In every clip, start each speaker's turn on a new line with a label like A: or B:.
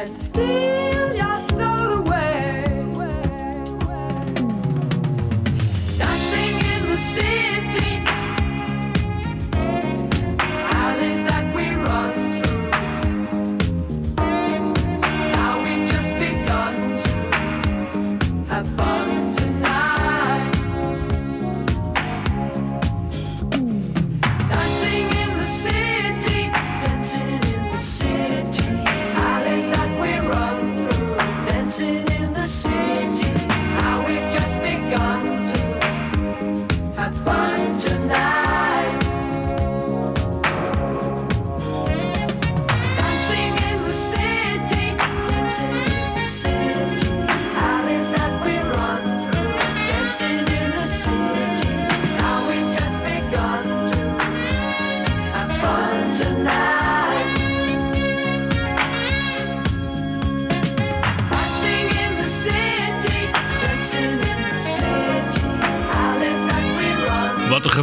A: I'd stay.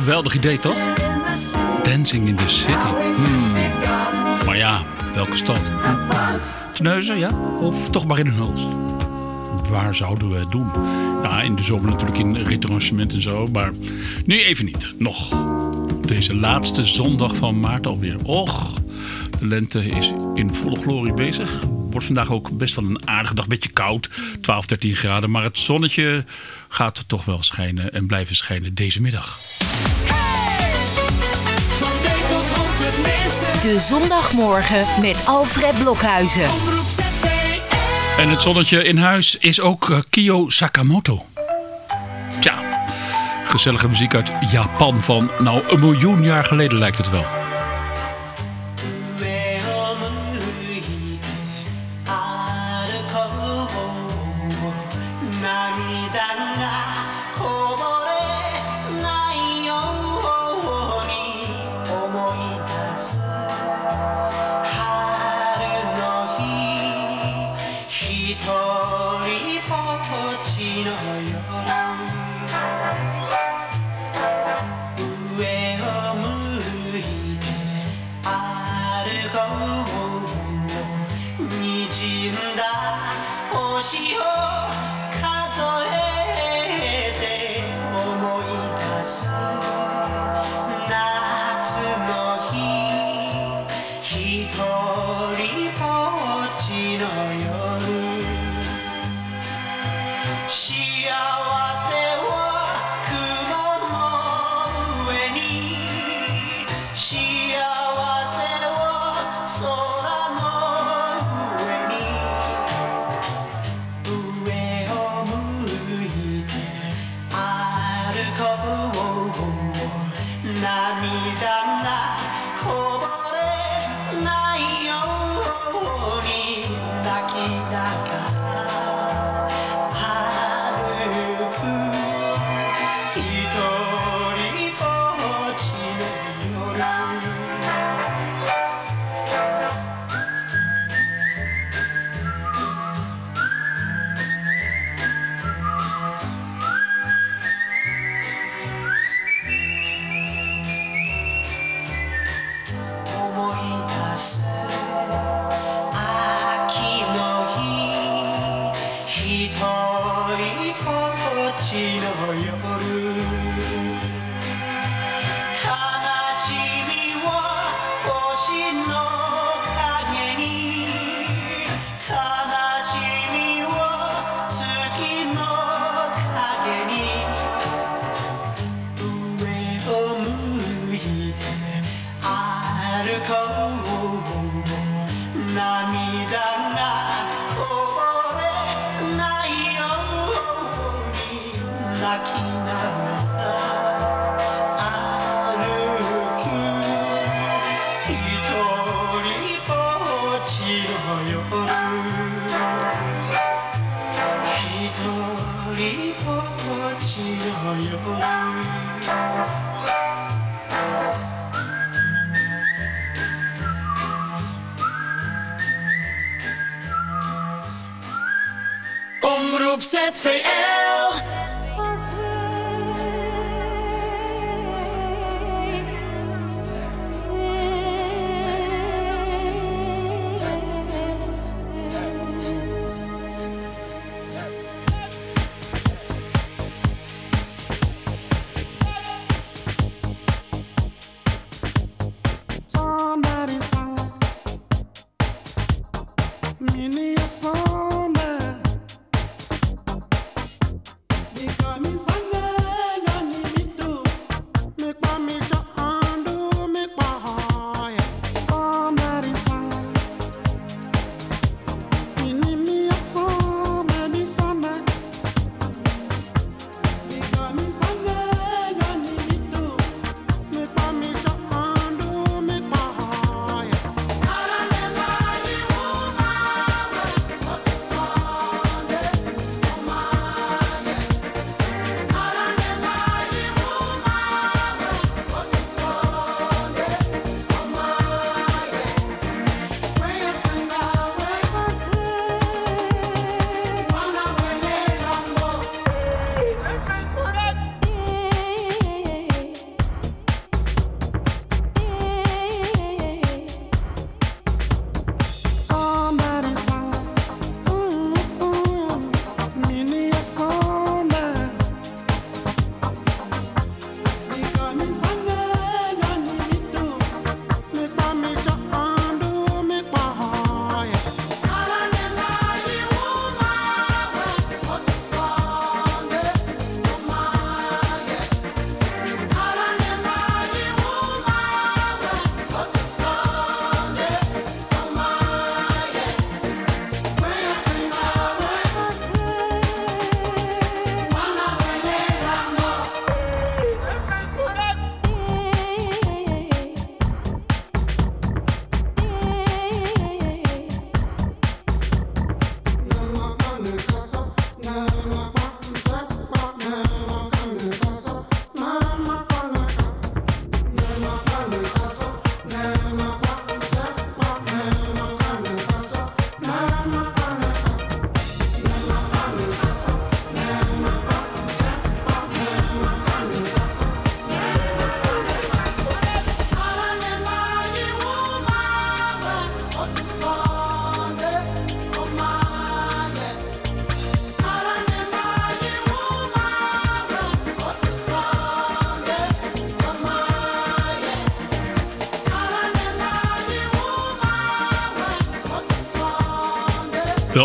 A: Geweldig idee, toch? Dancing in the City. Hmm. Maar ja, welke stad? Tneuzen, ja? Of toch maar in Hulst? Waar zouden we het doen? Ja, in de zomer natuurlijk in retranchement en zo. Maar nu even niet. Nog. Deze laatste zondag van maart alweer. Och, de lente is in volle glorie bezig. Wordt vandaag ook best wel een aardige dag. Beetje koud, 12, 13 graden. Maar het zonnetje gaat toch wel schijnen en blijven schijnen deze middag.
B: De zondagmorgen met Alfred Blokhuizen.
A: En het zonnetje in huis is ook uh, Kyo Sakamoto. Tja, gezellige muziek uit Japan van nou een miljoen jaar geleden lijkt het wel.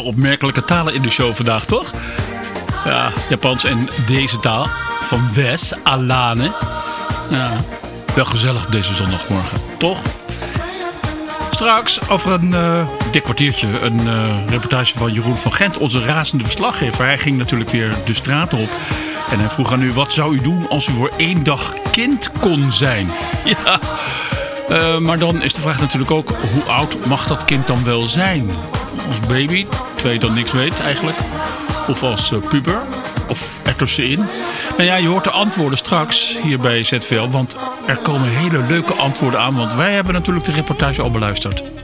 C: Opmerkelijke talen in de show vandaag, toch? Ja, Japans en deze taal. Van Wes, Alane. Ja, wel gezellig deze zondagmorgen, toch? Straks over een uh, dik kwartiertje een uh, reportage van Jeroen van Gent, onze razende verslaggever. Hij ging natuurlijk weer de straat op. En hij vroeg aan u, wat zou u doen als u voor één dag kind kon zijn? Ja, uh, maar dan is de vraag natuurlijk ook, hoe oud mag dat kind dan wel zijn? als baby, je dan niks weet eigenlijk. Of als uh, puber, of ertussenin. Nou ja, je hoort de antwoorden straks hier bij ZVL, want er komen hele leuke antwoorden aan. Want wij hebben natuurlijk de reportage al beluisterd.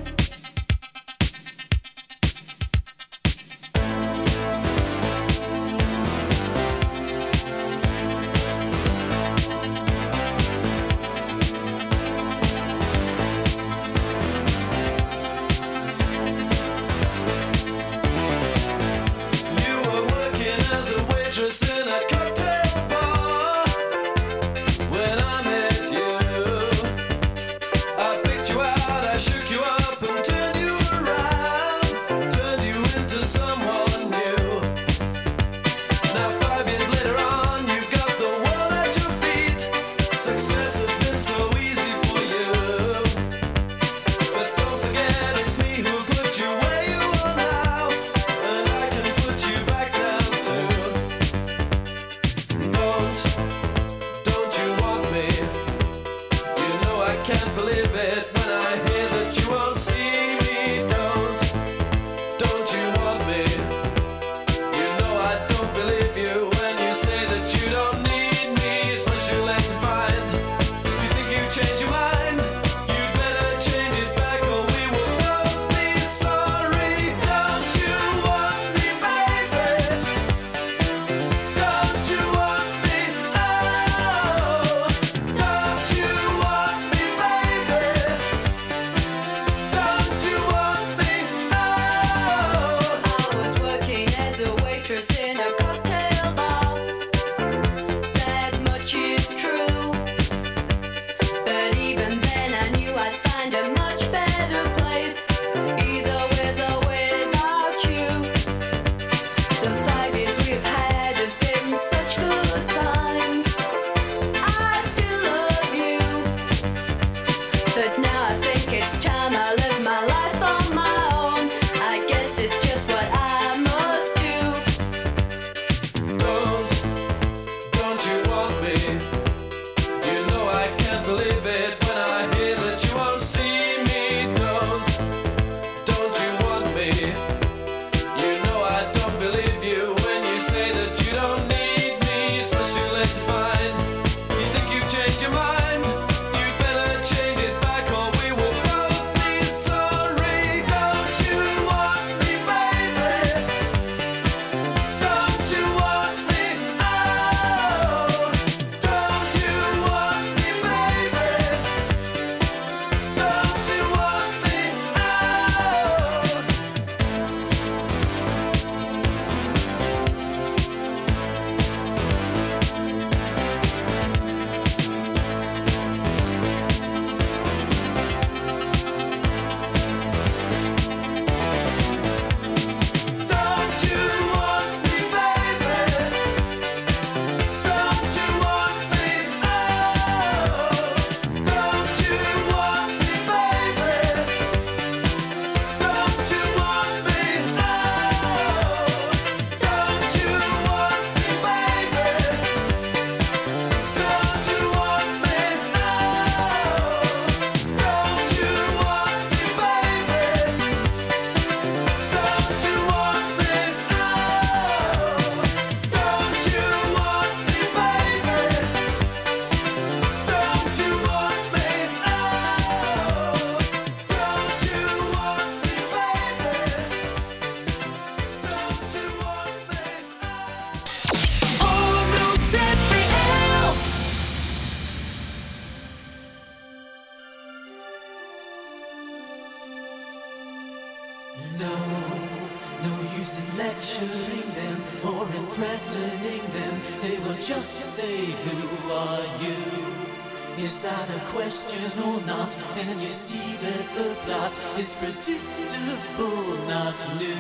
D: Predictable, not new.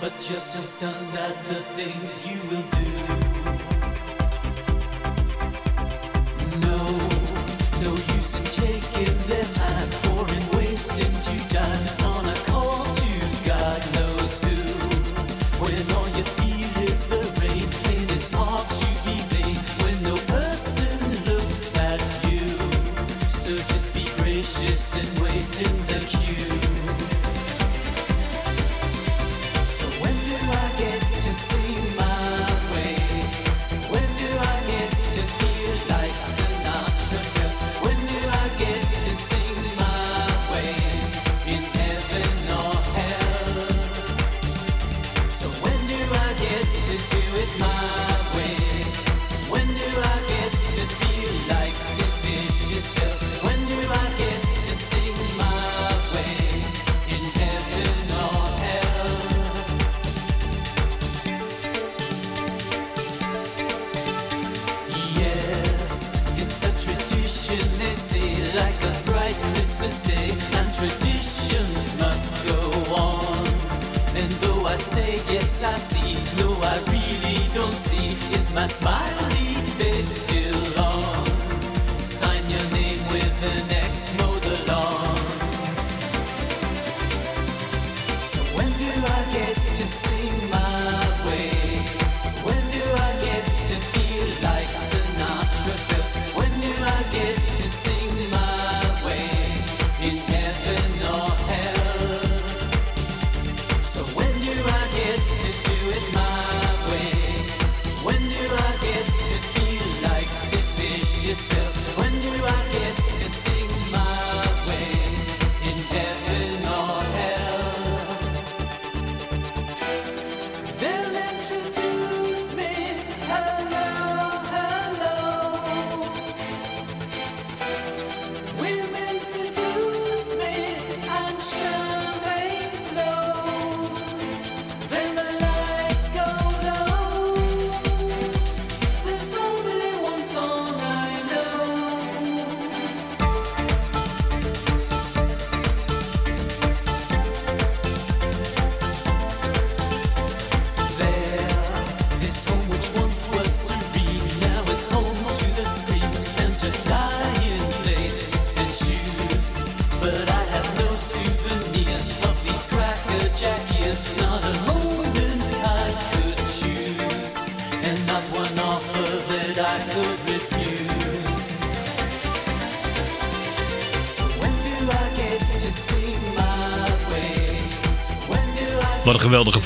D: But just a stunt at the things you will do.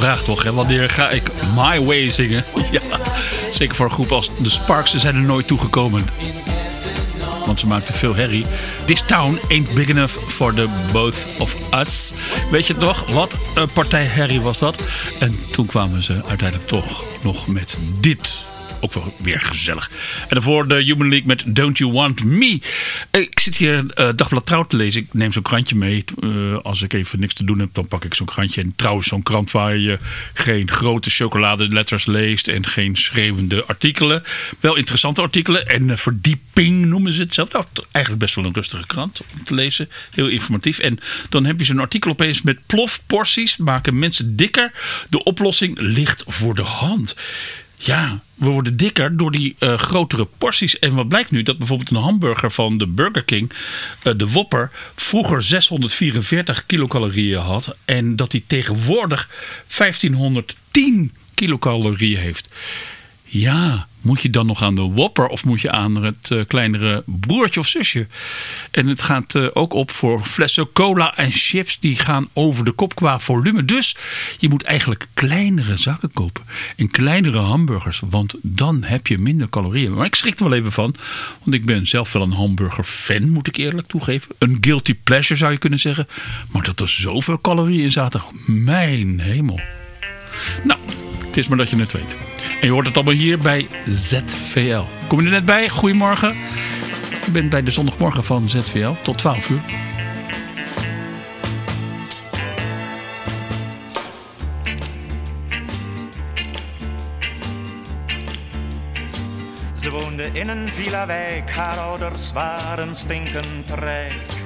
E: Vraag toch? Wanneer ga ik My Way zingen? Ja, zeker voor een groep als de Sparks. Ze zijn er nooit toegekomen. Want ze maakten veel herrie. This town ain't big enough for the both of us. Weet je nog? Wat een partij herrie was dat. En toen kwamen ze uiteindelijk toch nog met dit. Ook wel weer gezellig. En daarvoor de Human League met Don't You Want Me. Eh, Ik zit hier eh Dagblad Trouw te lezen. Ik neem zo'n krantje mee. Eh, als ik even niks te doen heb, dan pak ik zo'n krantje. En trouwens zo'n krant waar je geen grote chocoladeletters leest. En geen schreeuwende artikelen. Wel interessante artikelen. En verdieping noemen ze het zelf. Nou, eigenlijk best wel een rustige krant om te lezen. Heel informatief. En dan heb je zo'n artikel opeens met plofporties. Maken mensen dikker. De oplossing ligt voor de hand. Ja, we worden dikker door die eh, grotere porties. En wat blijkt nu? Dat bijvoorbeeld een hamburger van de Burger King, eh, de Whopper, vroeger 644 kilocalorieën had. En dat die tegenwoordig 1510 kilocalorieën heeft. Ja, moet je dan nog aan de Whopper of moet je aan het eh, kleinere broertje of zusje? En het gaat eh, ook op voor flessen cola en chips. Die gaan over de kop qua volume. Dus je moet eigenlijk kleinere zakken kopen. En kleinere hamburgers. Want dan heb je minder calorieën. Maar ik schrik er wel even van. Want ik ben zelf wel een hamburger fan, moet ik eerlijk toegeven. Een guilty pleasure zou je kunnen zeggen. Maar dat er zoveel calorieën in zaten. Mijn hemel. Nou, het is maar dat je het weet. En je hoort het allemaal hier bij ZVL. Kom je er net bij? Goedemorgen. Ik ben bij de zondagmorgen van ZVL tot 12 uur.
F: Ze woonden in een villa wijk, haar ouders waren stinkend rijk.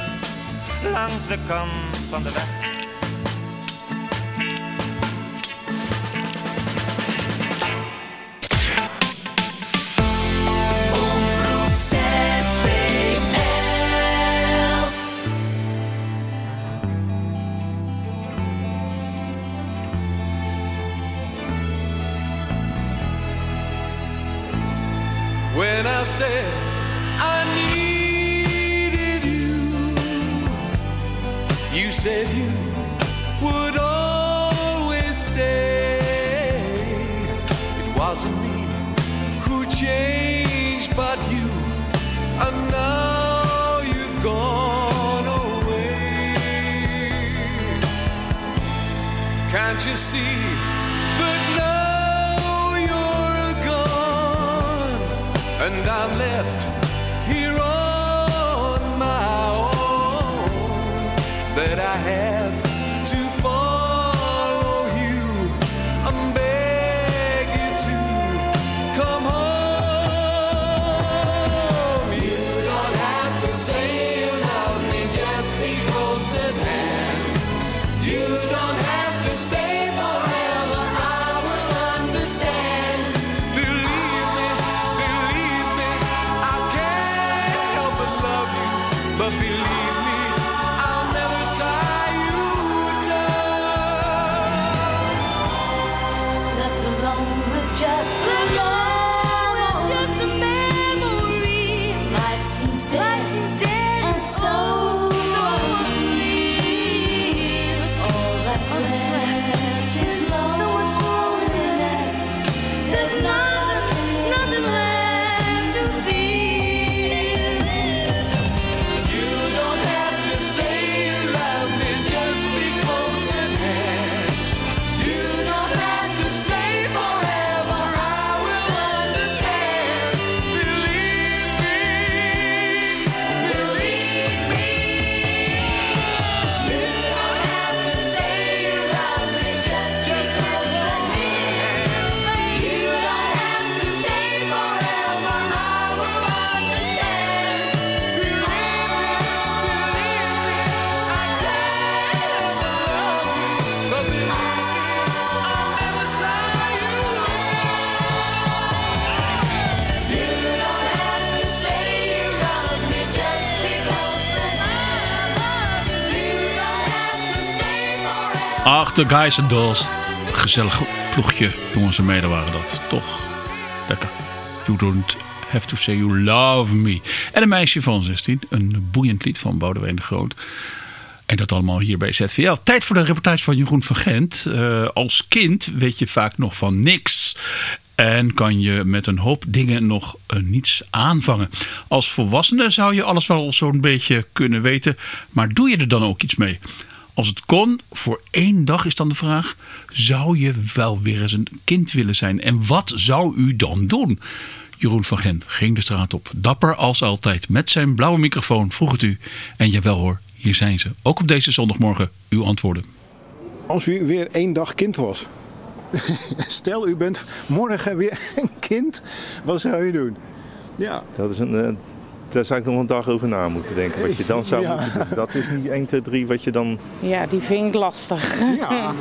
F: langs de kant van de weg.
E: De guys en dolls. Gezellig ploegje jongens en meiden waren dat. Toch lekker. You don't have to say you love me. En een meisje van 16. Een boeiend lied van Boudewijn de Groot. En dat allemaal hier bij ZVL. Tijd voor de reportage van Jeroen van Gent. Eh, als kind weet je vaak nog van niks. En kan je met een hoop dingen nog eh, niets aanvangen. Als volwassene zou je alles wel zo'n beetje kunnen weten. Maar doe je er dan ook iets mee? Als het kon, voor één dag is dan de vraag. Zou je wel weer eens een kind willen zijn? En wat zou u dan doen? Jeroen van Gent ging de straat op. Dapper als altijd. Met zijn blauwe microfoon vroeg het u. En jawel hoor, hier zijn ze. Ook op deze zondagmorgen uw antwoorden.
G: Als u weer één dag kind was. Stel, u bent morgen weer een kind. Wat zou u doen? Ja,
H: Dat is een, eh, daar zou ik nog een dag over na moeten denken. Wat je dan zou
G: Ja.
H: moeten doen. Dat is niet 1, 2, 3 wat je dan...
I: Ja, die vind ik lastig.
G: ja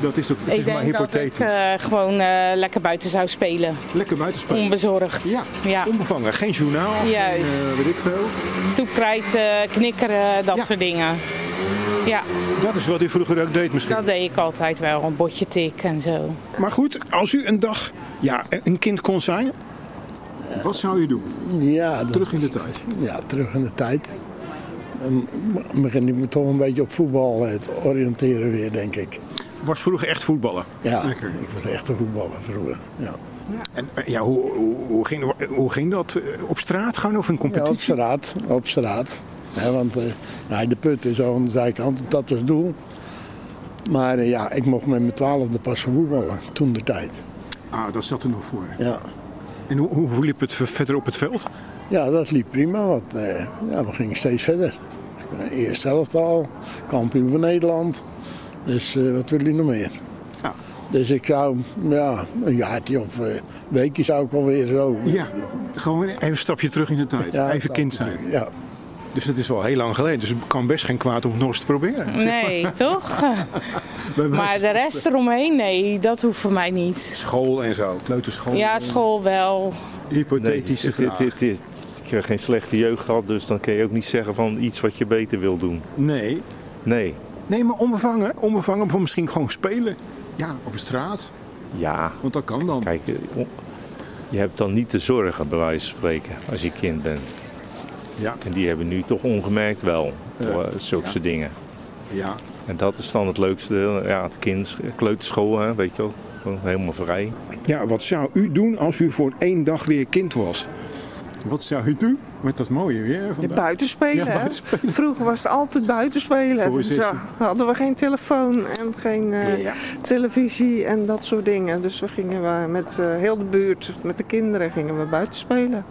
G: dat is, ook, het
I: ik
G: is maar
I: denk dat ik
G: hypothetisch.
I: eh, gewoon eh, lekker buiten zou spelen.
G: Lekker buiten spelen.
I: Onbezorgd.
G: Ja,
I: ja.
G: onbevangen. Geen journaal. geen,
I: Juist.
G: eh, weet ik veel.
I: Stoepkrijt, eh, knikkeren, dat
G: Ja.
I: soort dingen. Ja,
G: Dat is wat u vroeger ook deed misschien.
I: dat deed ik altijd wel. Een botje tik en zo.
G: Maar goed, als u een dag ja, een kind kon zijn. Wat zou u doen?
J: Ja,
G: Terug in de tijd.
J: Ja, terug in de tijd. Dan begin ik me toch een beetje op voetbal eh, te oriënteren weer, denk ik.
G: Was vroeger echt voetballen.
J: Ja,
G: Lekker.
J: ik was echt een voetballer vroeger. Ja,
G: En eh, ja, hoe, hoe, hoe, ging, hoe ging dat? Eh, Op straat gaan of een
J: ja op
G: competitie?
J: straat. Op straat. Want ja, de put is zo aan de zijkant, dat was het doel. Maar ja, ik mocht met mijn twaalfde pas voetballen, toen de tijd.
G: Ah, dat zat er nog voor.
J: Ja.
G: En hoe, hoe hoe liep het verder op het veld?
J: ja, dat liep prima, want eh, ja, we gingen steeds verder. Eerst helft al, kampioen van Nederland. Dus eh, wat wil je nog meer?
G: Ja.
J: Dus ik zou, ja, een jaartje of een weekje zou ik alweer zo.
G: Ja, gewoon even een stapje terug in de tijd.
J: Ja,
G: even kind zijn.
J: Ja,
G: Dus dat is al heel lang geleden. Dus het kan best geen kwaad om het nog eens te proberen.
I: Nee, toch? Maar de rest eromheen, nee, dat hoeft voor mij niet.
G: School en zo, kleuterschool.
I: Ja, school wel.
G: Hypothetische
H: het, het,
G: vraag.
H: ik heb geen slechte jeugd gehad, dus dan kun je ook niet zeggen van iets wat je beter wil doen.
G: Nee.
H: Nee.
G: Nee, maar onbevangen. Onbevangen, of misschien gewoon spelen. Ja, op de straat.
H: Ja,
G: Want dat kan dan.
H: kijk, eh, je hebt dan niet de zorgen bij wijze van spreken als je kind bent.
G: Ja,
H: En die hebben nu toch ongemerkt wel,
G: Ja.
H: uh, zulke
G: Ja.
H: soort dingen.
G: ja.
H: En dat is dan het leukste, ja, het kind, kleuterschool, hè, weet je wel. Gewoon helemaal vrij.
G: Ja, wat zou u doen als u voor één dag weer kind was? Wat zou u doen met dat mooie weer
K: Ja,
G: vandaag?
K: buiten spelen,
G: Ja,
K: hè?
G: buiten spelen.
K: Vroeger was het altijd buiten spelen.
G: Voorzitje.
K: Zo hadden we geen telefoon en geen eh,
G: Ja.
K: televisie en dat soort dingen. Dus we gingen we met eh, heel de buurt, met de kinderen, gingen we buiten spelen.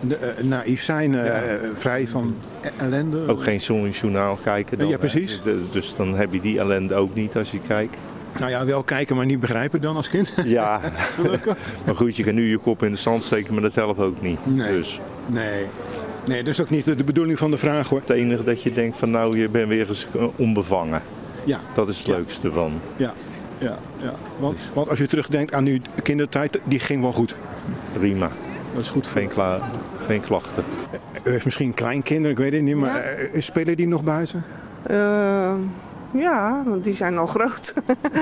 G: De, eh, naïef zijn, eh, vrij van ellende.
H: Ook geen zo'n journaal kijken. Dan,
G: Ja, precies.
H: hè. Dus dan heb je die ellende ook niet als je kijkt.
G: Nou ja, wel kijken, maar niet begrijpen dan als kind.
H: Ja, maar goed, je kan nu je kop in de zand steken, maar dat helpt ook niet.
G: Nee.
H: Dus
G: Nee. Nee, dat is ook niet de bedoeling van de vraag hoor.
H: het enige dat je denkt van nou, je bent weer eens eh, onbevangen.
G: Ja,
H: Dat is het
G: Ja.
H: leukste van.
G: ja, ja. ja. Want, want als u terugdenkt aan uw kindertijd, die ging wel goed.
H: Prima.
G: Dat is goed voor
H: Geen, kla geen klachten.
G: U heeft misschien kleinkinderen, ik weet het niet, maar
K: Ja.
G: eh, spelen die nog buiten?
K: Eh, ja, want die zijn al groot.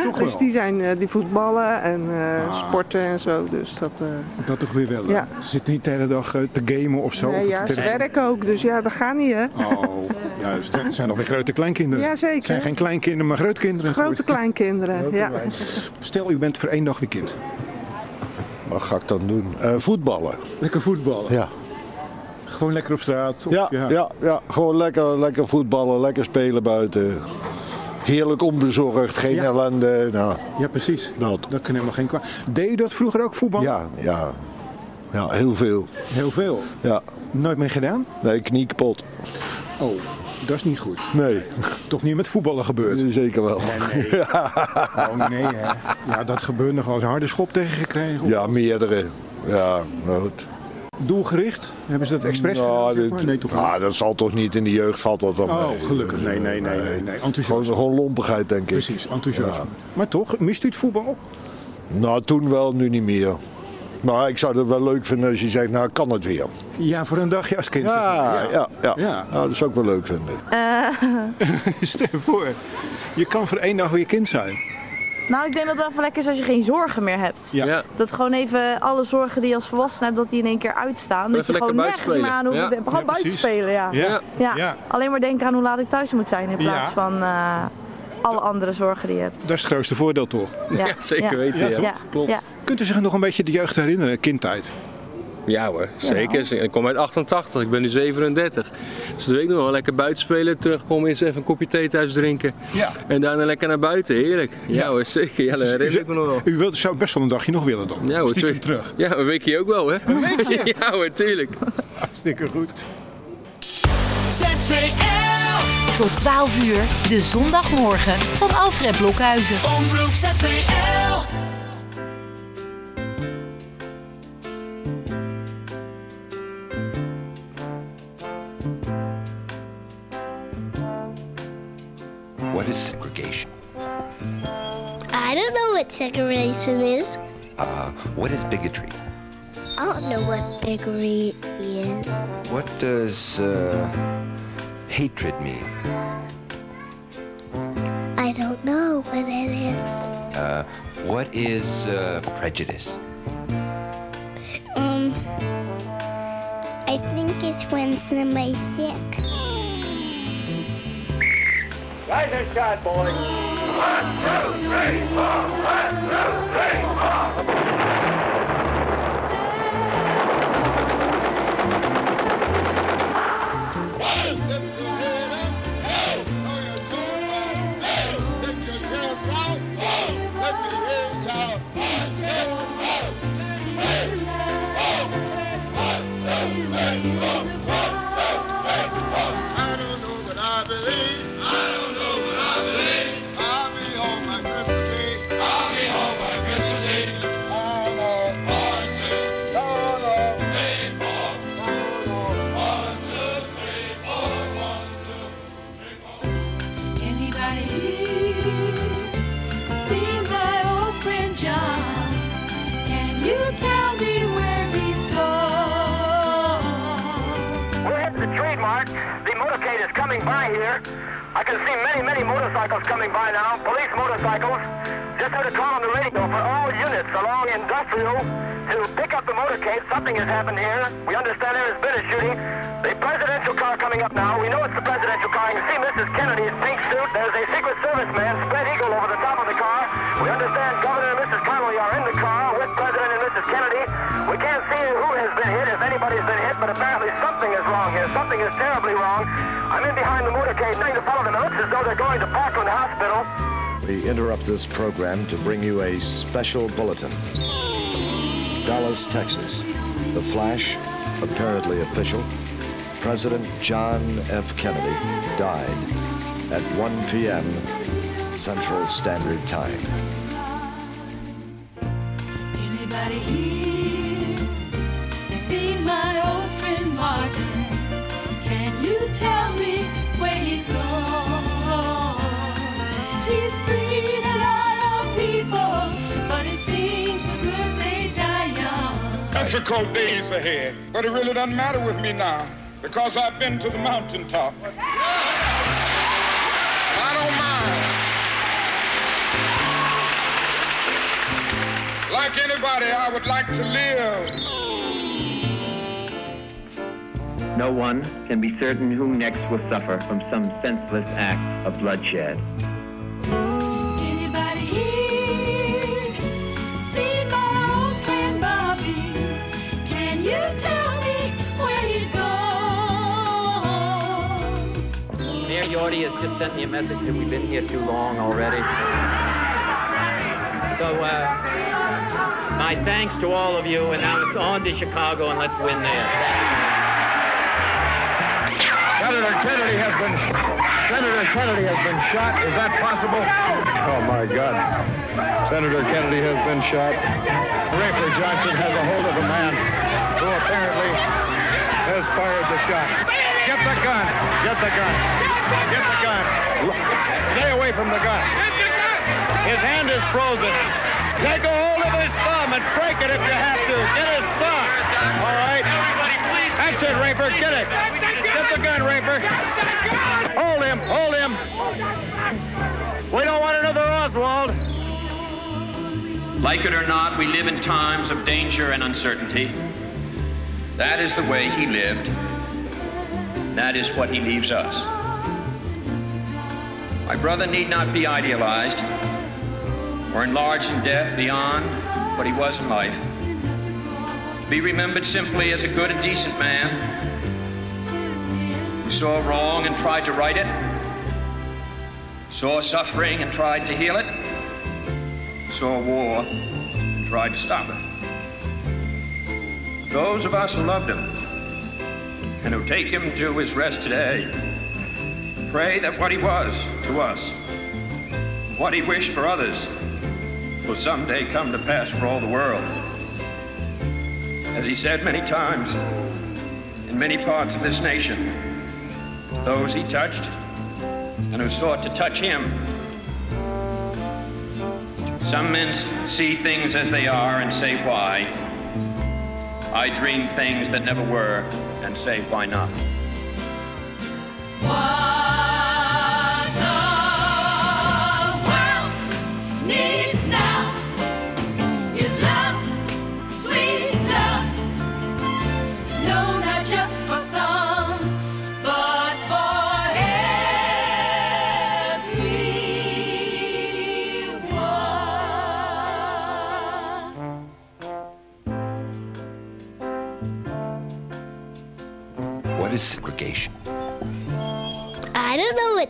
G: Toch
K: dus
G: wel.
K: die, zijn, eh, die voetballen en eh,
G: Ah.
K: sporten en zo. Dus dat, eh,
G: Dat toch weer wel.
K: Ja.
G: Ze zitten niet de hele dag eh, te gamen of zo.
K: nee,
G: of
K: ja,
G: te
K: ze werken ook, dus ja, dat gaat niet hè.
G: Oh, juist. Het zijn nog weer grote kleinkinderen.
K: Jazeker.
G: Het zijn geen kleinkinderen, maar grootkinderen.
K: Grote kleinkinderen, ja.
G: Stel, u bent voor één dag weer kind.
J: Wat ga ik dan doen? Eh, voetballen.
G: Lekker voetballen.
J: Ja.
G: Gewoon lekker op straat. Of,
J: Ja, ja. Ja, gewoon lekker, lekker voetballen, lekker spelen buiten. Heerlijk onbezorgd, geen
G: Ja.
J: ellende. Nou,
G: Ja, precies.
J: dat.
G: Dat kan helemaal geen kwaad. Deed je dat vroeger ook, voetbal?
J: Ja, ja. Ja, heel veel.
G: Heel veel.
J: Ja.
G: Nooit meer gedaan?
J: Nee, knie kapot.
G: Oh, dat is niet goed.
J: Nee,
G: Toch niet met voetballen gebeurd?
J: zeker wel.
G: Nee, nee. Oh nee, hè. Ja, dat gebeurt nog wel een harde schop tegen gekregen.
J: Ja, meerdere. Ja, goed.
G: Doelgericht? Hebben ze dat expres
J: Nou,
G: gedaan? zeg
J: dit-
G: maar? Nee, toch
J: nou, dat zal toch niet in de jeugd valt dat dan
G: Oh,
J: mee.
G: gelukkig. Nee, nee, nee, nee. nee.
J: Gewoon,
G: Enthousiasme.
J: gewoon lompigheid, denk ik.
G: Precies, enthousiasme. Maar toch, mist u het voetbal?
J: Nou, toen wel, nu niet meer.
L: Maar ik zou het wel leuk vinden als je zegt, nou kan het weer.
G: Ja, voor een dagje als kind.
L: Ja,
G: zeg maar.
L: ja, ja. ja. dat zou ik wel leuk vinden.
G: Stel je voor, je kan voor één dag weer kind zijn.
M: Nou, ik denk dat het wel even lekker is als je geen zorgen meer hebt.
G: Ja. Ja.
M: Dat gewoon even alle zorgen die je als volwassene hebt, dat die in één keer uitstaan. Dat je gewoon nergens meer aan hoeft
N: buiten.
G: Ja,
M: Gewoon buiten
G: precies.
M: spelen, ja.
G: Ja.
M: Ja.
G: Ja.
M: Alleen maar denken aan hoe laat ik thuis moet zijn in plaats
G: Ja.
M: van eh, alle andere zorgen die je hebt.
G: Dat is het grootste voordeel toch?
M: Ja,
N: Ja, zeker weten, ja.
M: Ja,
N: Klopt.
M: ja.
G: Kunt u zich nog een beetje de jeugd herinneren, kindtijd?
N: Ja hoor, zeker. Ik kom uit 88, ik ben nu 37. Dus dan weet ik nog wel lekker buiten spelen, terugkomen, eens even een kopje thee thuis drinken.
G: Ja.
N: En daarna lekker naar buiten, heerlijk. Ja, hoor, zeker. Ja, dat herinner ik me nog wel.
G: U wilt, zou best wel een dagje nog willen dan?
N: Ja hoor,
G: Stiekem terug.
N: Ja, een weekje ook wel hè. Een weekje? ja hoor, tuurlijk.
G: Hartstikke goed.
B: ZVL. Tot 12 uur, de zondagmorgen van Alfred Blokhuizen.
O: Omroep ZVL.
P: What is segregation?
Q: I don't know what segregation is.
P: Uh, what is bigotry?
Q: I don't know what bigotry is.
P: What does uh, hatred mean?
Q: I don't know what it is.
P: Uh, what is uh, prejudice?
Q: Um, I think it's when somebody's sick.
O: Rise and shot, boys. One, two, three, four. One, two, three, four.
R: Special bulletin. Dallas, Texas. The flash, apparently official. President John F. Kennedy died at 1 p.m. Central Standard Time.
S: Difficult days ahead, but it really doesn't matter with me now because I've been to the mountaintop. I don't mind. Like anybody, I would like to live.
T: No one can be certain who next will suffer from some senseless act of bloodshed.
U: Mayor has just sent me a message that we've been here too long already. So, uh, my thanks to all of you, and now it's on to Chicago, and let's win there.
S: Senator Kennedy has been Senator Kennedy has been shot. Is that possible? Oh my God. Senator Kennedy has been shot. Rafer Johnson has a hold of a man who apparently has fired the shot. Get the gun. Get the gun. Get the gun. Stay away from the gun. His hand is frozen.
U: Take a hold of his thumb and break it if you have to. Get his thumb. All right. That's it, Raper. Get it. Get the gun, Raper. Hold him. Hold him. We don't want another Oswald.
V: Like it or not, we live in times of danger and uncertainty. That is the way he lived. That is what he leaves us. My brother need not be idealized or enlarged in death beyond what he was in life. Be remembered simply as a good and decent man who saw wrong and tried to right it, saw suffering and tried to heal it, saw war and tried to stop it. Those of us who loved him and who take him to his rest today pray that what he was to us, what he wished for others, will someday come to pass for all the world. As he said many times in many parts of this nation, those he touched and who sought to touch him. Some men see things as they are and say why. I dream things that never were and say why not.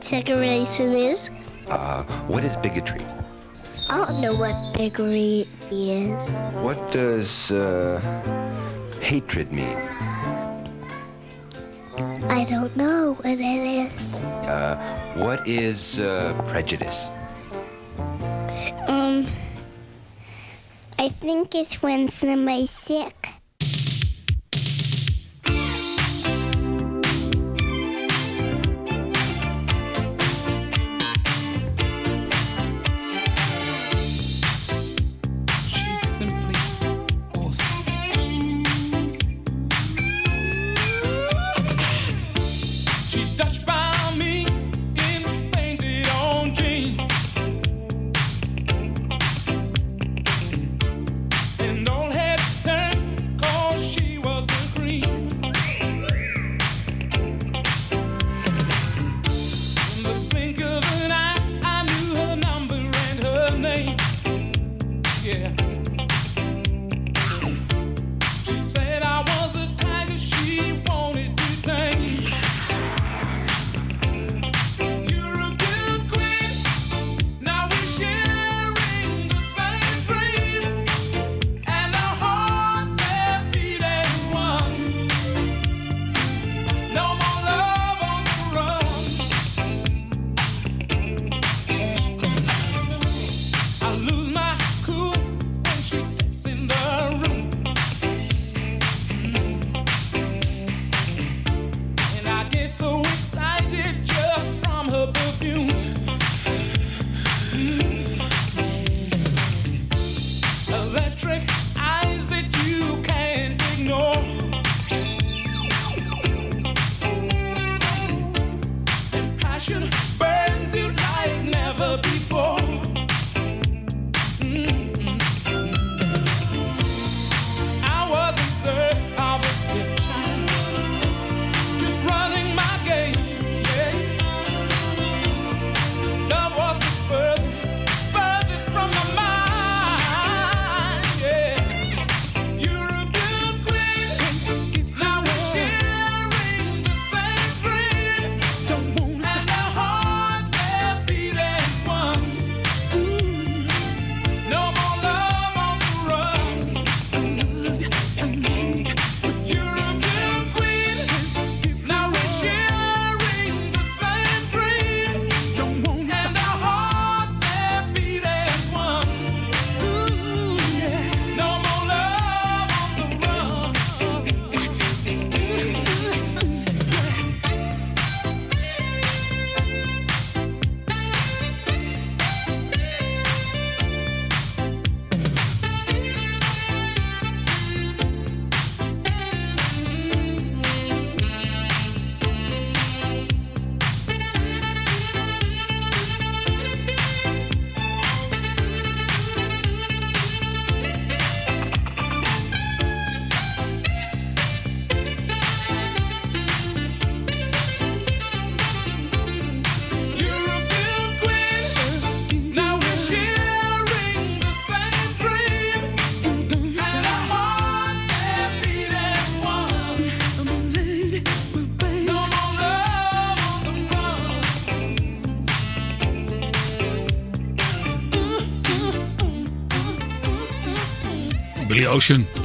P: Segregation
W: is.
P: Uh, what is bigotry?
W: I don't know what bigotry is.
P: What does uh, hatred mean?
W: I don't know what it is.
P: Uh, what is uh, prejudice?
W: Um, I think it's when somebody's sick.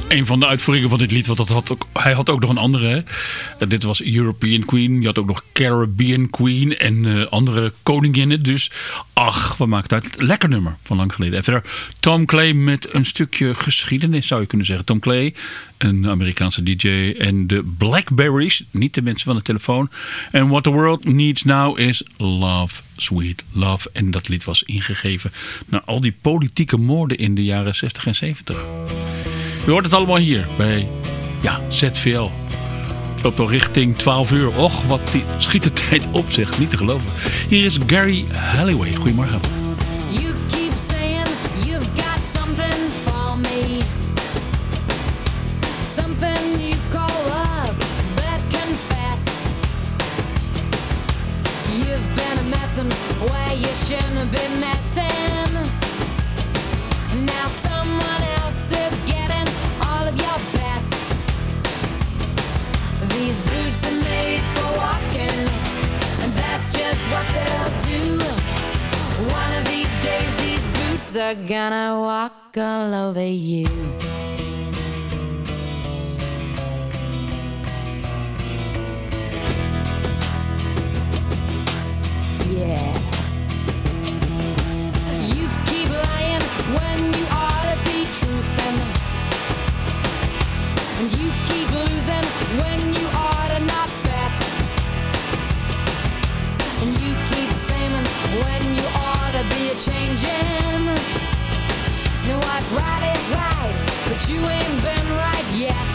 E: Een van de uitvoeringen van dit lied. Want dat had ook, hij had ook nog een andere. Eh, dit was European Queen. Je had ook nog Caribbean Queen. En eh, andere koninginnen. Dus ach, wat maakt uit. Lekker nummer van lang geleden. En verder Tom Clay met een stukje geschiedenis zou je kunnen zeggen. Tom Clay, een Amerikaanse DJ. En de Blackberries. Niet de mensen van de telefoon. En What the World Needs Now is Love. Sweet Love. En dat lied was ingegeven naar al die politieke moorden in de jaren 60 en 70. U hoort het allemaal hier bij ja, ZVL. Het loopt al richting 12 uur. Och, wat die schiet tijd op zich. Niet te geloven. Hier is Gary Halliway. Goedemorgen.
X: You've been a messin' where you shouldn't be messing. Now These boots are made for walking, and that's just what they'll do. One of these days, these boots are gonna walk all over you. Yeah. You keep lying when you ought to be truthing. And you keep losing when you ought not bet. And you keep when you be what's right is right, but you ain't been right yet.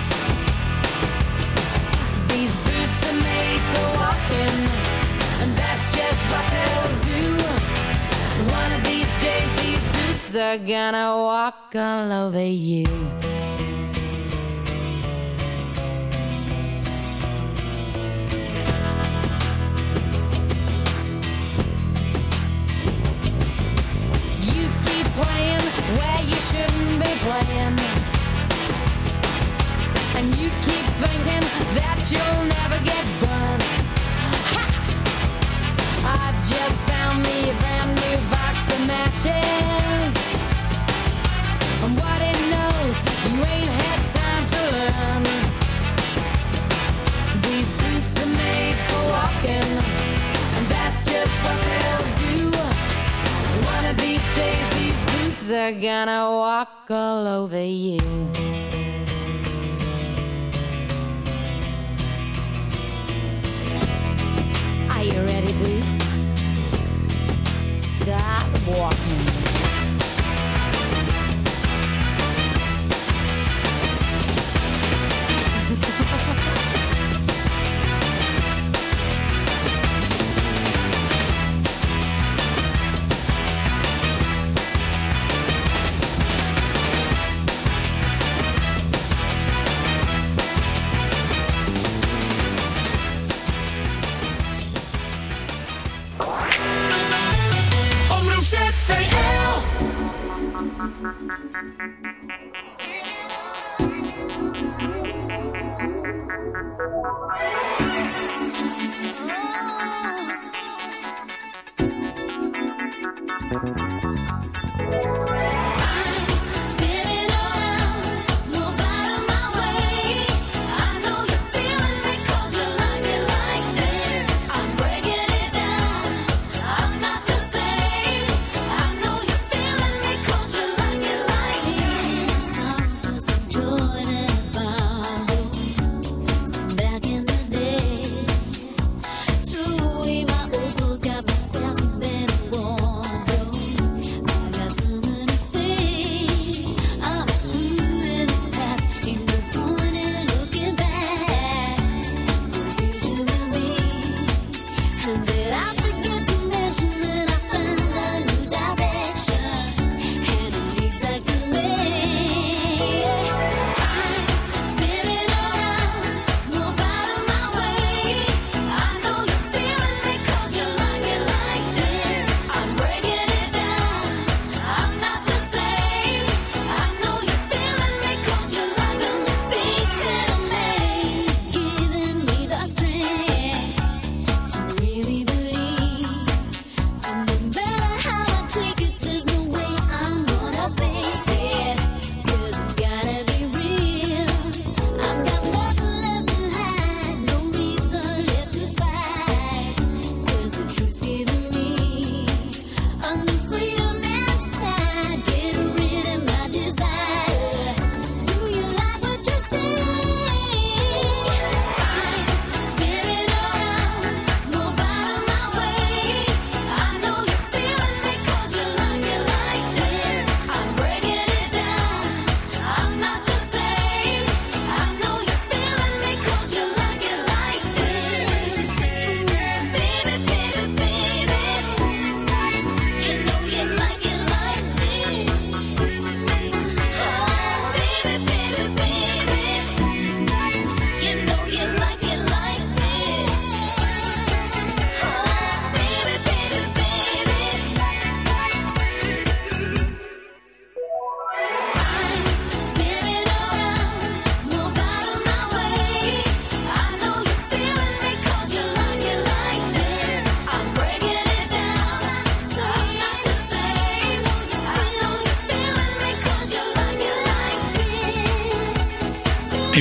X: These boots are made for and that's just what they'll do. One of these days, these boots are gonna walk all over. You gonna walk all over you.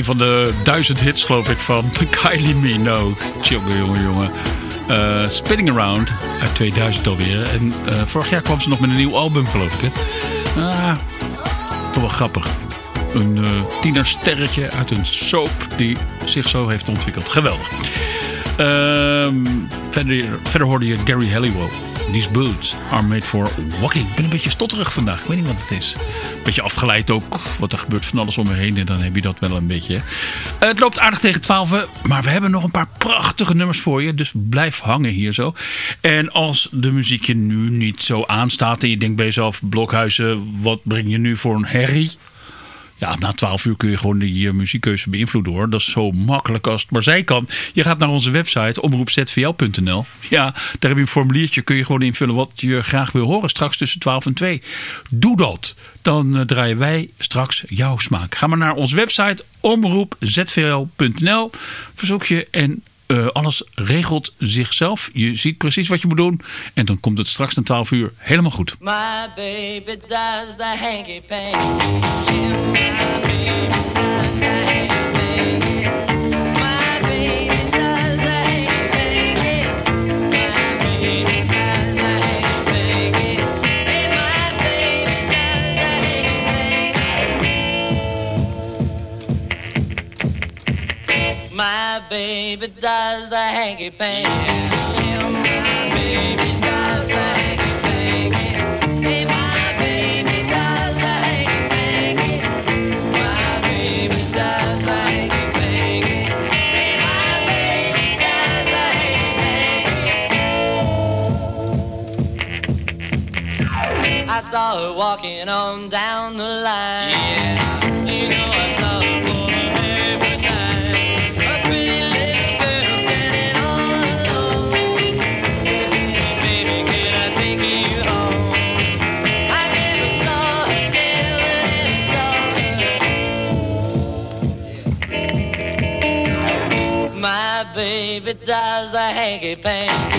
E: Een van de duizend hits, geloof ik, van Kylie Minogue. Jongen, jongen, jongen. Eh, Spinning Around uit 2000 alweer. En eh, vorig jaar kwam ze nog met een nieuw album, geloof ik. Hè? Ah, toch wel grappig. Een eh tienersterretje uit een soap die zich zo heeft ontwikkeld. Geweldig. Ehm, verder, verder hoorde je Gary Halliwell. These boots are made for walking. Ik ben een beetje stotterig vandaag. Ik weet niet wat het is. Beetje afgeleid ook. Want er gebeurt van alles om me heen. En dan heb je dat wel een beetje. hè. het loopt aardig tegen 12. Maar we hebben nog een paar prachtige nummers voor je. Dus blijf hangen hier zo. En als de muziek je nu niet zo aanstaat. En je denkt bij jezelf. Blokhuizen, wat breng je nu voor een herrie? Ja, na 12 uur kun je gewoon die eh, muziekkeuze beïnvloeden hoor. Dat is zo makkelijk als het maar zij kan. Je gaat naar onze website omroepzvl.nl. Ja, daar heb je een formuliertje. Kun je gewoon invullen wat je graag wil horen. Straks tussen 12 en 2. Doe dat. Dan eh, draaien wij straks jouw smaak. Ga maar naar onze website omroepzvl.nl. Verzoek je en eh, alles regelt zichzelf. Je ziet precies wat je moet doen. En dan komt het straks na 12 uur helemaal goed.
Y: My baby does the hanky baby does the hanky panky. My baby does the hanky panky. My baby does the hanky panky. My baby does the hanky panky. Hey, my baby does the hanky panky. I saw her walking on down the line. Yeah, baby does the hanky panky.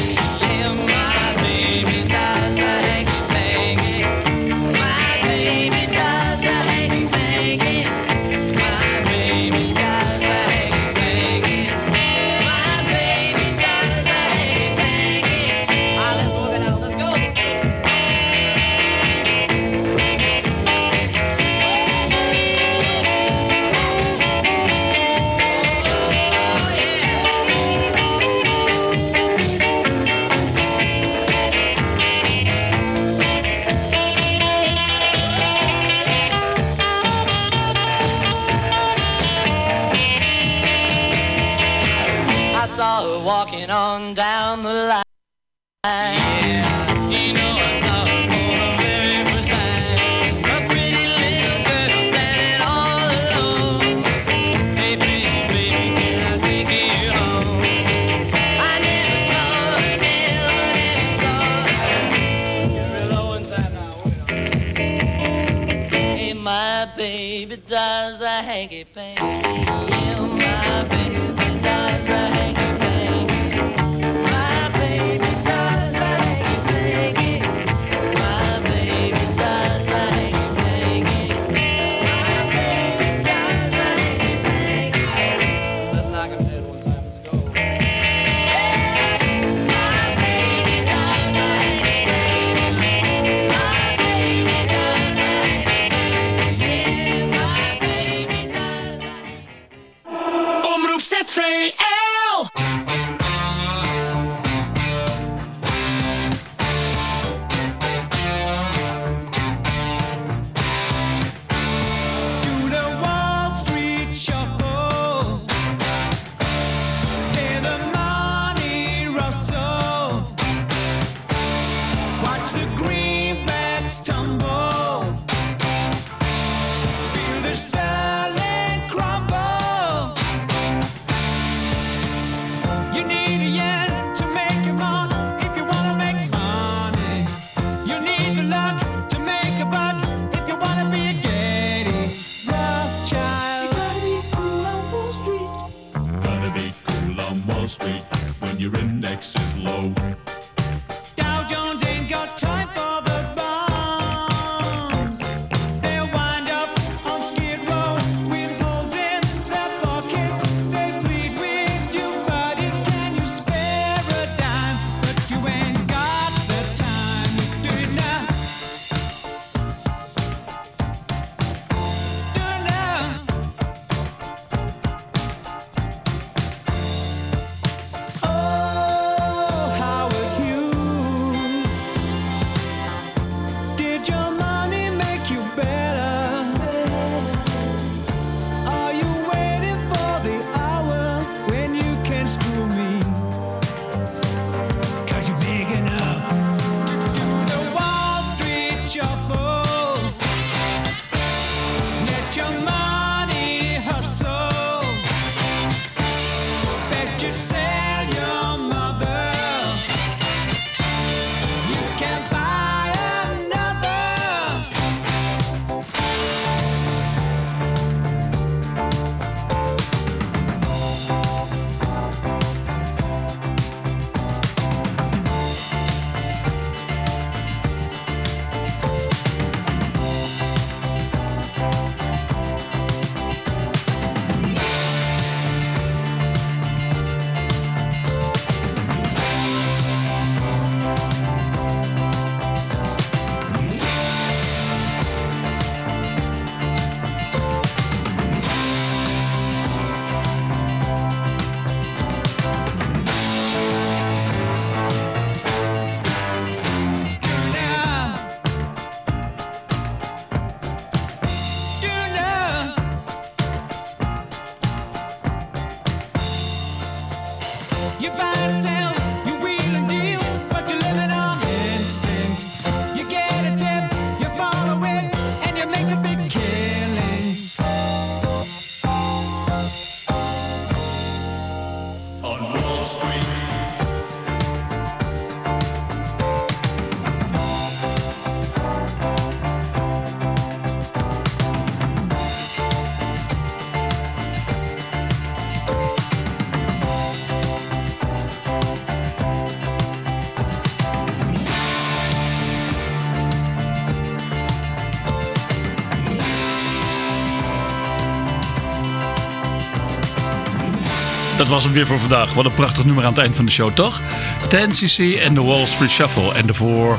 E: Was hem weer voor vandaag. Wat een prachtig nummer aan het eind van de show, toch? 10cc en de Wall Street Shuffle. En daarvoor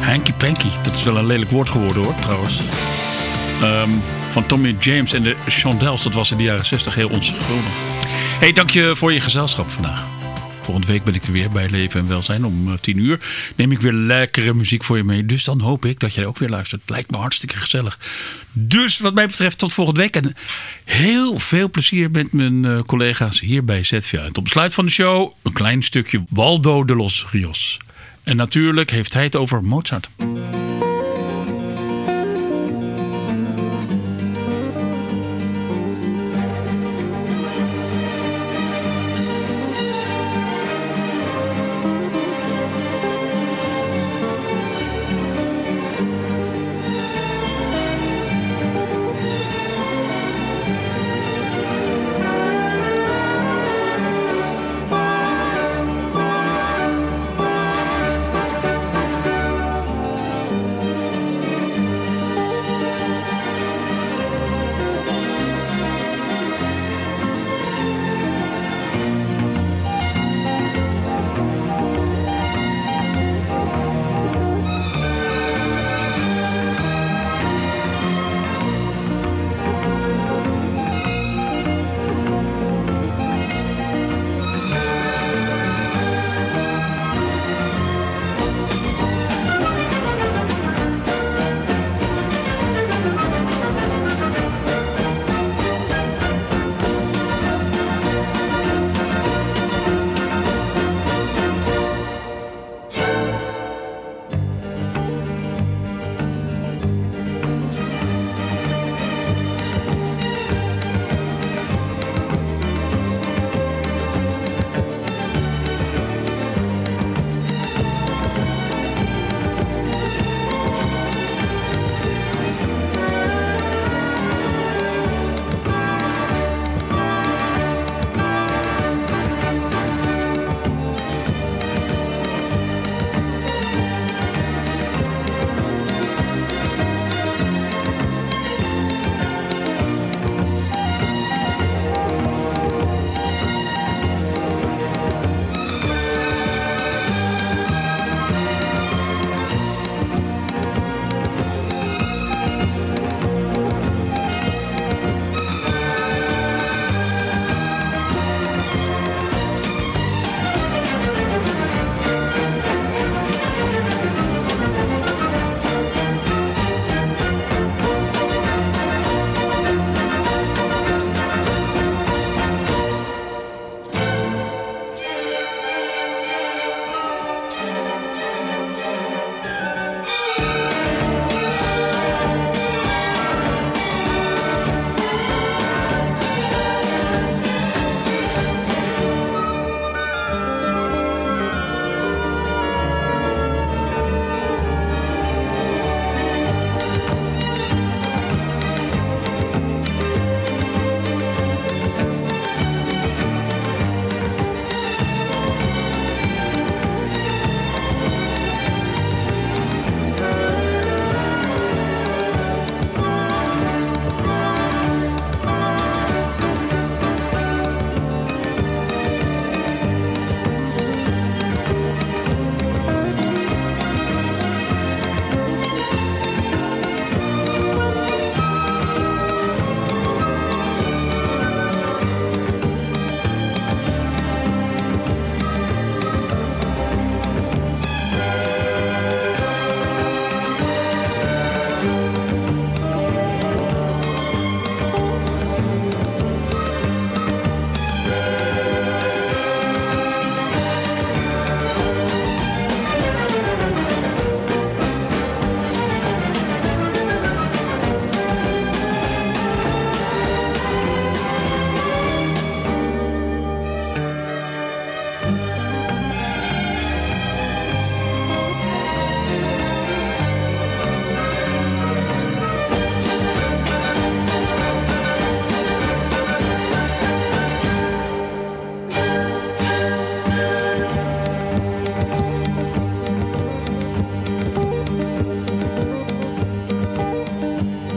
E: Hanky Panky. Dat is wel een lelijk woord geworden hoor, trouwens. Ehm, van Tommy James en de Chandels. Dat was in de jaren 60 heel onschuldig. hey, dank je voor je gezelschap vandaag. Volgende week ben ik er weer bij Leven en Welzijn om eh, 10 uur. Neem ik weer lekkere muziek voor je mee. Dus dan hoop ik dat jij ook weer luistert. Lijkt me hartstikke gezellig. Dus wat mij betreft tot volgende week. En heel veel plezier met mijn eh, collega's hier bij ZVA. En tot besluit van de show een klein stukje Waldo de los Rios. En natuurlijk heeft hij het over Mozart.